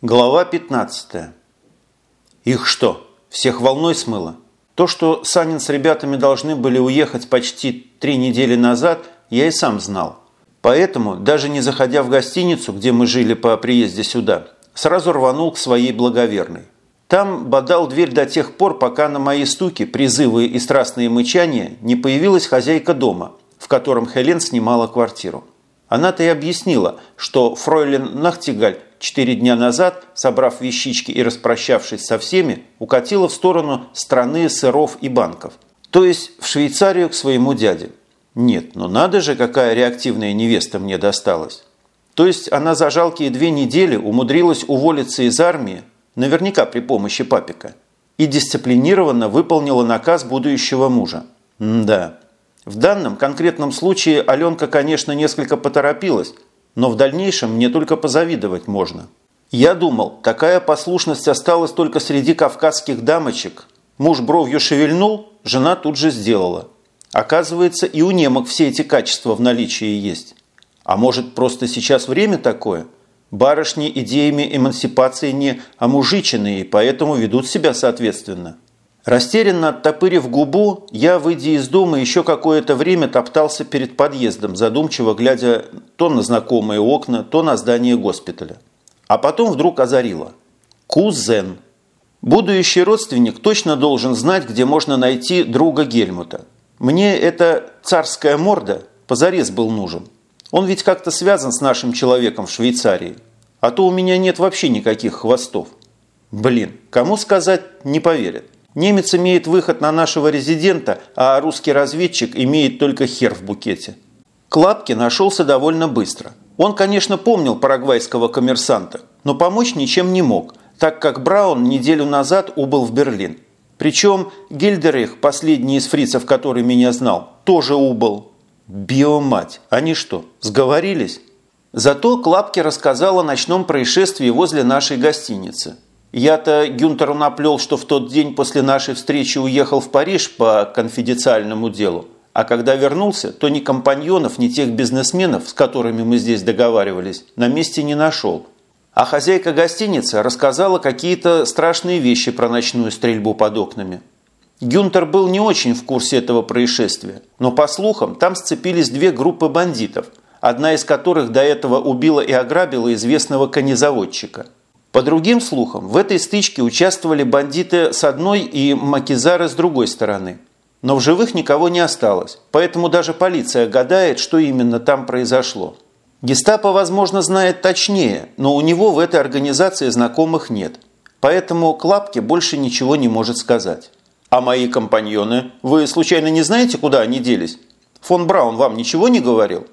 Глава 15. Их что, всех волной смыло? То, что Санин с ребятами должны были уехать почти три недели назад, я и сам знал. Поэтому, даже не заходя в гостиницу, где мы жили по приезде сюда, сразу рванул к своей благоверной. Там бодал дверь до тех пор, пока на мои стуки, призывы и страстные мычания не появилась хозяйка дома, в котором Хелен снимала квартиру. Она-то и объяснила, что фройлен Нахтигаль четыре дня назад, собрав вещички и распрощавшись со всеми, укатила в сторону страны сыров и банков. То есть в Швейцарию к своему дяде. Нет, ну надо же, какая реактивная невеста мне досталась. То есть она за жалкие две недели умудрилась уволиться из армии, наверняка при помощи папика, и дисциплинированно выполнила наказ будущего мужа. М да. В данном конкретном случае Аленка, конечно, несколько поторопилась, но в дальнейшем мне только позавидовать можно. Я думал, такая послушность осталась только среди кавказских дамочек. Муж бровью шевельнул, жена тут же сделала. Оказывается, и у немок все эти качества в наличии есть. А может, просто сейчас время такое? Барышни идеями эмансипации не омужиченные, поэтому ведут себя соответственно. Растерянно оттопырив губу, я, выйдя из дома, еще какое-то время топтался перед подъездом, задумчиво глядя то на знакомые окна, то на здание госпиталя. А потом вдруг озарило. Кузен. Будущий родственник точно должен знать, где можно найти друга Гельмута. Мне эта царская морда позарез был нужен. Он ведь как-то связан с нашим человеком в Швейцарии. А то у меня нет вообще никаких хвостов. Блин, кому сказать, не поверят. Немец имеет выход на нашего резидента, а русский разведчик имеет только хер в букете. Клапки нашелся довольно быстро. Он, конечно, помнил парагвайского коммерсанта, но помочь ничем не мог, так как Браун неделю назад убыл в Берлин. Причем Гильдерих, последний из фрицев, который меня знал, тоже убыл. Биомать, они что, сговорились? Зато Клапки рассказал о ночном происшествии возле нашей гостиницы – я-то Гюнтеру наплел, что в тот день после нашей встречи уехал в Париж по конфиденциальному делу. А когда вернулся, то ни компаньонов, ни тех бизнесменов, с которыми мы здесь договаривались, на месте не нашел. А хозяйка гостиницы рассказала какие-то страшные вещи про ночную стрельбу под окнами. Гюнтер был не очень в курсе этого происшествия, но, по слухам, там сцепились две группы бандитов, одна из которых до этого убила и ограбила известного конезаводчика – по другим слухам, в этой стычке участвовали бандиты с одной и макизары с другой стороны. Но в живых никого не осталось, поэтому даже полиция гадает, что именно там произошло. Гестапо, возможно, знает точнее, но у него в этой организации знакомых нет. Поэтому Клапке больше ничего не может сказать. А мои компаньоны? Вы случайно не знаете, куда они делись? Фон Браун вам ничего не говорил?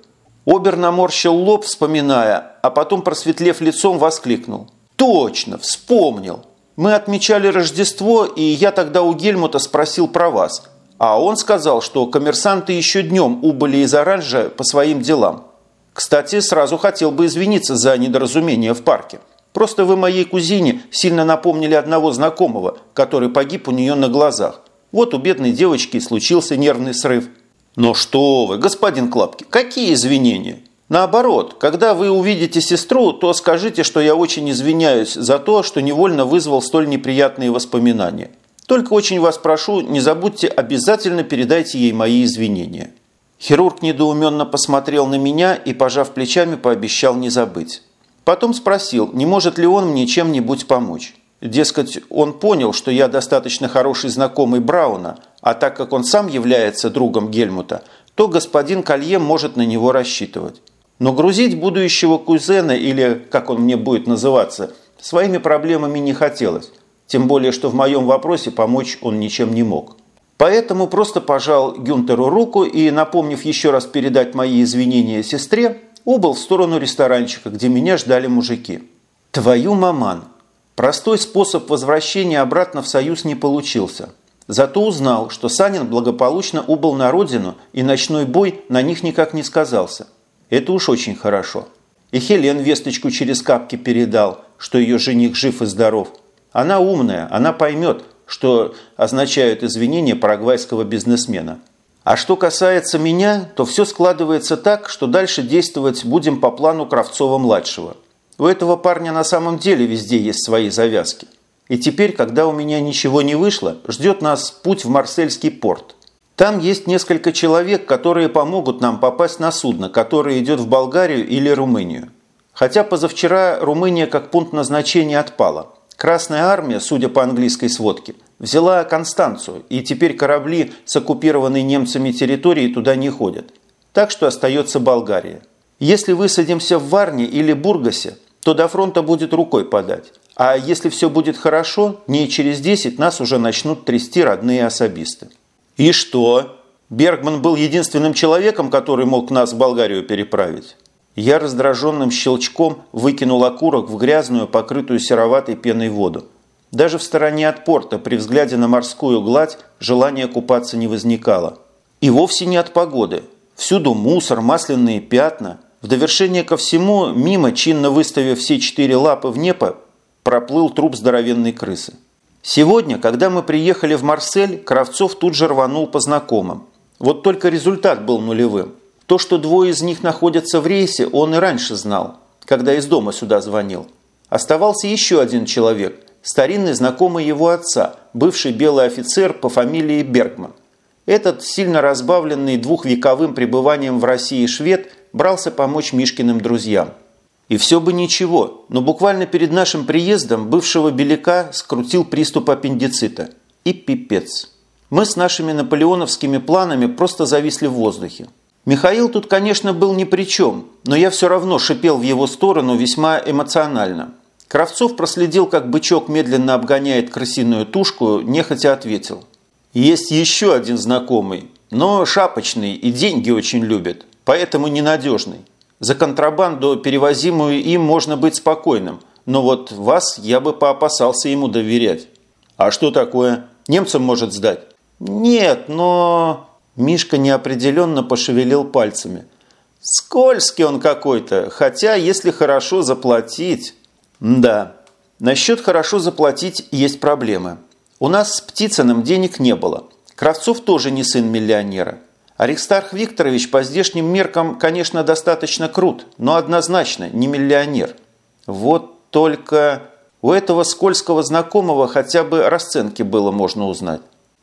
Обер наморщил лоб, вспоминая, а потом, просветлев лицом, воскликнул. Точно, вспомнил. Мы отмечали Рождество, и я тогда у Гельмута спросил про вас. А он сказал, что коммерсанты еще днем убыли из Оранжа по своим делам. Кстати, сразу хотел бы извиниться за недоразумение в парке. Просто вы моей кузине сильно напомнили одного знакомого, который погиб у нее на глазах. Вот у бедной девочки случился нервный срыв. Но что вы, господин Клапки, какие извинения? Наоборот, когда вы увидите сестру, то скажите, что я очень извиняюсь за то, что невольно вызвал столь неприятные воспоминания. Только очень вас прошу, не забудьте, обязательно передайте ей мои извинения». Хирург недоуменно посмотрел на меня и, пожав плечами, пообещал не забыть. Потом спросил, не может ли он мне чем-нибудь помочь. Дескать, он понял, что я достаточно хороший знакомый Брауна, а так как он сам является другом Гельмута, то господин Колье может на него рассчитывать. Но грузить будущего кузена, или как он мне будет называться, своими проблемами не хотелось. Тем более, что в моем вопросе помочь он ничем не мог. Поэтому просто пожал Гюнтеру руку и, напомнив еще раз передать мои извинения сестре, убыл в сторону ресторанчика, где меня ждали мужики. Твою маман! Простой способ возвращения обратно в Союз не получился. Зато узнал, что Санин благополучно убыл на родину, и ночной бой на них никак не сказался. Это уж очень хорошо. И Хелен весточку через капки передал, что ее жених жив и здоров. Она умная, она поймет, что означают извинения парагвайского бизнесмена. А что касается меня, то все складывается так, что дальше действовать будем по плану Кравцова-младшего. У этого парня на самом деле везде есть свои завязки. И теперь, когда у меня ничего не вышло, ждет нас путь в Марсельский порт. Там есть несколько человек, которые помогут нам попасть на судно, которое идет в Болгарию или Румынию. Хотя позавчера Румыния как пункт назначения отпала. Красная армия, судя по английской сводке, взяла Констанцию, и теперь корабли с оккупированной немцами территории туда не ходят. Так что остается Болгария. Если высадимся в Варне или Бургасе, то до фронта будет рукой подать. А если все будет хорошо, дней через 10 нас уже начнут трясти родные особисты. И что? Бергман был единственным человеком, который мог нас в Болгарию переправить. Я раздраженным щелчком выкинул окурок в грязную, покрытую сероватой пеной воду. Даже в стороне от порта при взгляде на морскую гладь желания купаться не возникало. И вовсе не от погоды. Всюду мусор, масляные пятна. В довершение ко всему, мимо, чинно выставив все четыре лапы в небо, проплыл труп здоровенной крысы. Сегодня, когда мы приехали в Марсель, Кравцов тут же рванул по знакомым. Вот только результат был нулевым. То, что двое из них находятся в рейсе, он и раньше знал, когда из дома сюда звонил. Оставался еще один человек, старинный знакомый его отца, бывший белый офицер по фамилии Бергман. Этот, сильно разбавленный двухвековым пребыванием в России швед, брался помочь Мишкиным друзьям. И все бы ничего, но буквально перед нашим приездом бывшего беляка скрутил приступ аппендицита. И пипец. Мы с нашими наполеоновскими планами просто зависли в воздухе. Михаил тут, конечно, был ни при чем, но я все равно шипел в его сторону весьма эмоционально. Кравцов проследил, как бычок медленно обгоняет крысиную тушку, нехотя ответил. «Есть еще один знакомый, но шапочный и деньги очень любит, поэтому ненадежный. За контрабанду, перевозимую им, можно быть спокойным, но вот вас я бы поопасался ему доверять». «А что такое? Немцам может сдать?» «Нет, но...» Мишка неопределенно пошевелил пальцами. «Скользкий он какой-то, хотя если хорошо заплатить...» «Да, насчет хорошо заплатить есть проблемы. У нас с Птицыным денег не было. Кравцов тоже не сын миллионера. Аристарх Викторович по здешним меркам, конечно, достаточно крут, но однозначно не миллионер. Вот только у этого скользкого знакомого хотя бы расценки было можно узнать.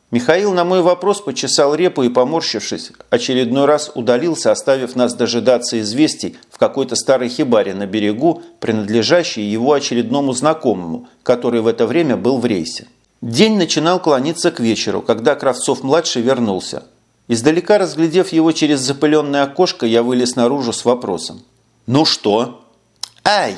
Михаил на мой вопрос почесал репу и, поморщившись, очередной раз удалился, оставив нас дожидаться известий в какой-то старой хибаре на берегу, принадлежащей его очередному знакомому, который в это время был в рейсе. День начинал клониться к вечеру, когда Кравцов-младший вернулся. Издалека разглядев его через запыленное окошко, я вылез наружу с вопросом. «Ну что?» «Ай!»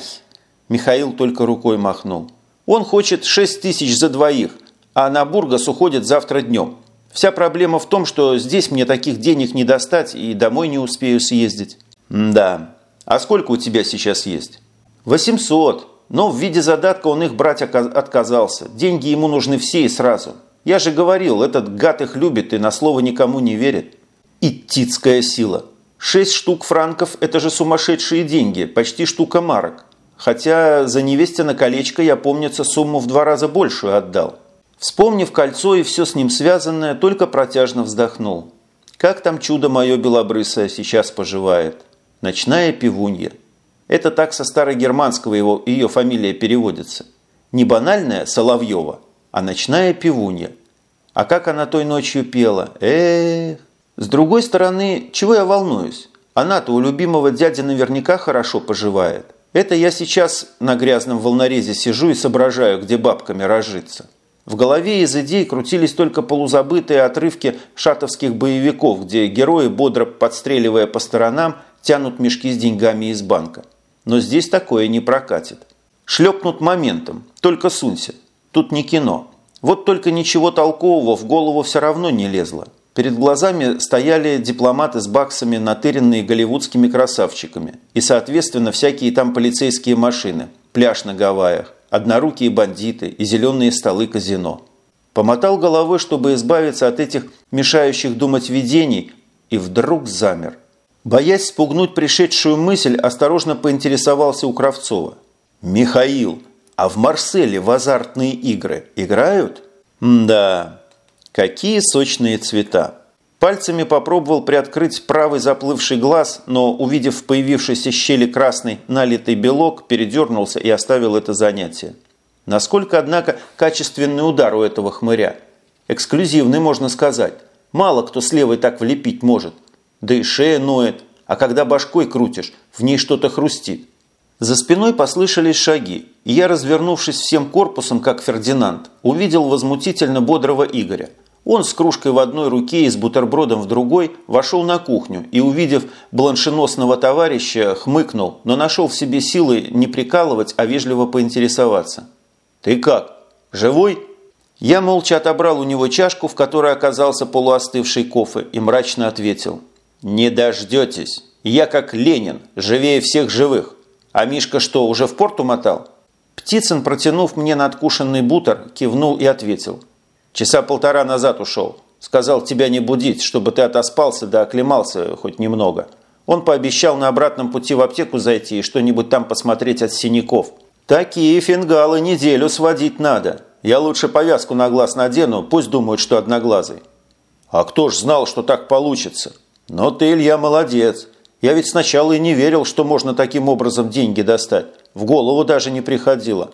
Михаил только рукой махнул. «Он хочет шесть тысяч за двоих, а на Бургас уходит завтра днем. Вся проблема в том, что здесь мне таких денег не достать и домой не успею съездить. да. А сколько у тебя сейчас есть? 800. Но в виде задатка он их брать отказался. Деньги ему нужны все и сразу. Я же говорил, этот гад их любит и на слово никому не верит. И титская сила. Шесть штук франков – это же сумасшедшие деньги, почти штука марок. Хотя за невесте на колечко я, помнится, сумму в два раза большую отдал. Вспомнив кольцо и все с ним связанное, только протяжно вздохнул. Как там чудо мое белобрысое сейчас поживает? Ночная пивунья. Это так со старогерманского его, ее фамилия переводится. Не банальная Соловьева, а ночная пивунья. А как она той ночью пела? Эх! С другой стороны, чего я волнуюсь? Она-то у любимого дяди наверняка хорошо поживает. Это я сейчас на грязном волнорезе сижу и соображаю, где бабками разжиться. В голове из идей крутились только полузабытые отрывки шатовских боевиков, где герои, бодро подстреливая по сторонам, тянут мешки с деньгами из банка. Но здесь такое не прокатит. Шлепнут моментом, только сунься. Тут не кино. Вот только ничего толкового в голову все равно не лезло. Перед глазами стояли дипломаты с баксами, натыренные голливудскими красавчиками. И, соответственно, всякие там полицейские машины, пляж на Гавайях однорукие бандиты и зеленые столы казино. Помотал головой, чтобы избавиться от этих мешающих думать видений, и вдруг замер. Боясь спугнуть пришедшую мысль, осторожно поинтересовался у Кравцова. «Михаил, а в Марселе в азартные игры играют?» «Да, какие сочные цвета!» Пальцами попробовал приоткрыть правый заплывший глаз, но, увидев в появившейся щели красный налитый белок, передернулся и оставил это занятие. Насколько, однако, качественный удар у этого хмыря. Эксклюзивный, можно сказать. Мало кто с левой так влепить может. Да и шея ноет, а когда башкой крутишь, в ней что-то хрустит. За спиной послышались шаги, и я, развернувшись всем корпусом, как Фердинанд, увидел возмутительно бодрого Игоря. Он с кружкой в одной руке и с бутербродом в другой вошел на кухню и, увидев бланшеносного товарища, хмыкнул, но нашел в себе силы не прикалывать, а вежливо поинтересоваться. «Ты как? Живой?» Я молча отобрал у него чашку, в которой оказался полуостывший кофе, и мрачно ответил. «Не дождетесь. Я как Ленин, живее всех живых. А Мишка что, уже в порт умотал?» Птицын, протянув мне надкушенный бутер, кивнул и ответил. «Часа полтора назад ушел. Сказал тебя не будить, чтобы ты отоспался да оклемался хоть немного. Он пообещал на обратном пути в аптеку зайти и что-нибудь там посмотреть от синяков. Такие фингалы неделю сводить надо. Я лучше повязку на глаз надену, пусть думают, что одноглазый». «А кто ж знал, что так получится? Но ты, Илья, молодец. Я ведь сначала и не верил, что можно таким образом деньги достать. В голову даже не приходило.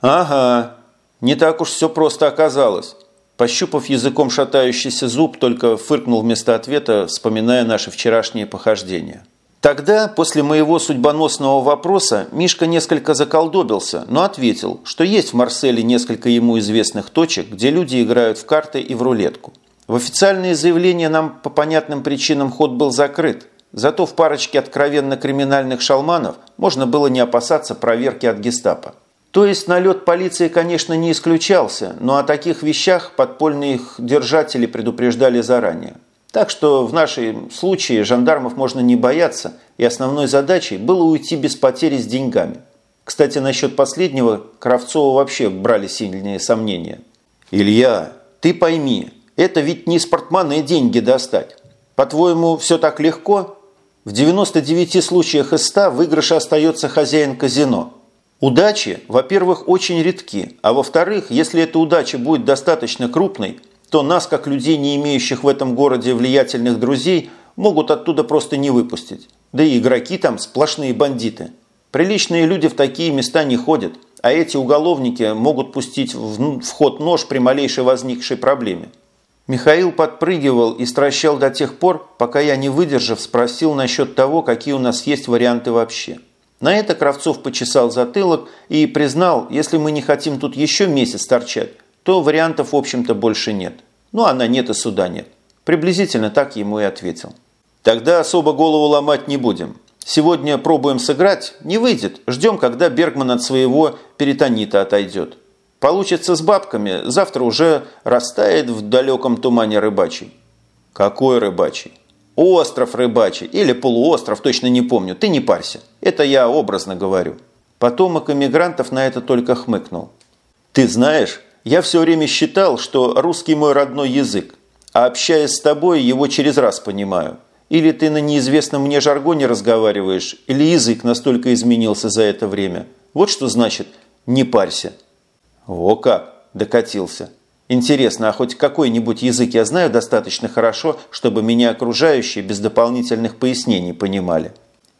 Ага, не так уж все просто оказалось. Пощупав языком шатающийся зуб, только фыркнул вместо ответа, вспоминая наши вчерашние похождения. Тогда, после моего судьбоносного вопроса, Мишка несколько заколдобился, но ответил, что есть в Марселе несколько ему известных точек, где люди играют в карты и в рулетку. В официальные заявления нам по понятным причинам ход был закрыт, Зато в парочке откровенно криминальных шалманов можно было не опасаться проверки от гестапо. То есть налет полиции, конечно, не исключался, но о таких вещах подпольные их держатели предупреждали заранее. Так что в нашем случае жандармов можно не бояться, и основной задачей было уйти без потери с деньгами. Кстати, насчет последнего Кравцова вообще брали сильные сомнения. «Илья, ты пойми, это ведь не из портмоне деньги достать. По-твоему, все так легко?» В 99 случаях из 100 выигрыша остается хозяин казино. Удачи, во-первых, очень редки, а во-вторых, если эта удача будет достаточно крупной, то нас, как людей, не имеющих в этом городе влиятельных друзей, могут оттуда просто не выпустить. Да и игроки там сплошные бандиты. Приличные люди в такие места не ходят, а эти уголовники могут пустить в ход нож при малейшей возникшей проблеме. Михаил подпрыгивал и стращал до тех пор, пока я, не выдержав, спросил насчет того, какие у нас есть варианты вообще. На это Кравцов почесал затылок и признал, если мы не хотим тут еще месяц торчать, то вариантов, в общем-то, больше нет. Ну, а на нет и суда нет. Приблизительно так ему и ответил. Тогда особо голову ломать не будем. Сегодня пробуем сыграть, не выйдет. Ждем, когда Бергман от своего перитонита отойдет. Получится с бабками, завтра уже растает в далеком тумане рыбачий. Какой рыбачий? Остров рыбачий или полуостров, точно не помню, ты не парься. Это я образно говорю. Потомок иммигрантов на это только хмыкнул. Ты знаешь, я все время считал, что русский мой родной язык, а общаясь с тобой, его через раз понимаю. Или ты на неизвестном мне жаргоне разговариваешь, или язык настолько изменился за это время. Вот что значит «не парься». О как! Докатился. Интересно, а хоть какой-нибудь язык я знаю достаточно хорошо, чтобы меня окружающие без дополнительных пояснений понимали?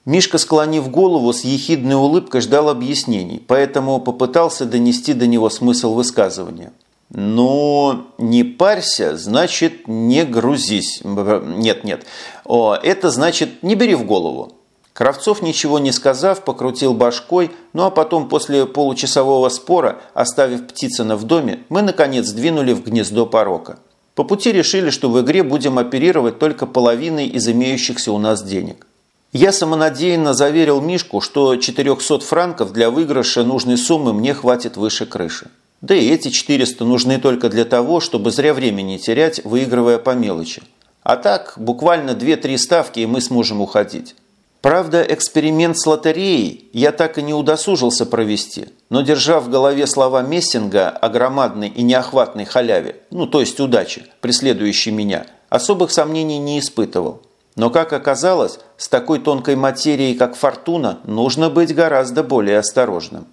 Мишка, склонив голову, с ехидной улыбкой ждал объяснений, поэтому попытался донести до него смысл высказывания. «Ну, не парься, значит, не грузись. Нет, нет. Это значит, не бери в голову. Кравцов, ничего не сказав, покрутил башкой, ну а потом после получасового спора, оставив Птицына в доме, мы, наконец, двинули в гнездо порока. По пути решили, что в игре будем оперировать только половиной из имеющихся у нас денег. Я самонадеянно заверил Мишку, что 400 франков для выигрыша нужной суммы мне хватит выше крыши. Да и эти 400 нужны только для того, чтобы зря времени терять, выигрывая по мелочи. А так, буквально 2-3 ставки, и мы сможем уходить. Правда, эксперимент с лотереей я так и не удосужился провести, но держа в голове слова Мессинга о громадной и неохватной халяве, ну то есть удачи, преследующей меня, особых сомнений не испытывал. Но, как оказалось, с такой тонкой материей, как фортуна, нужно быть гораздо более осторожным.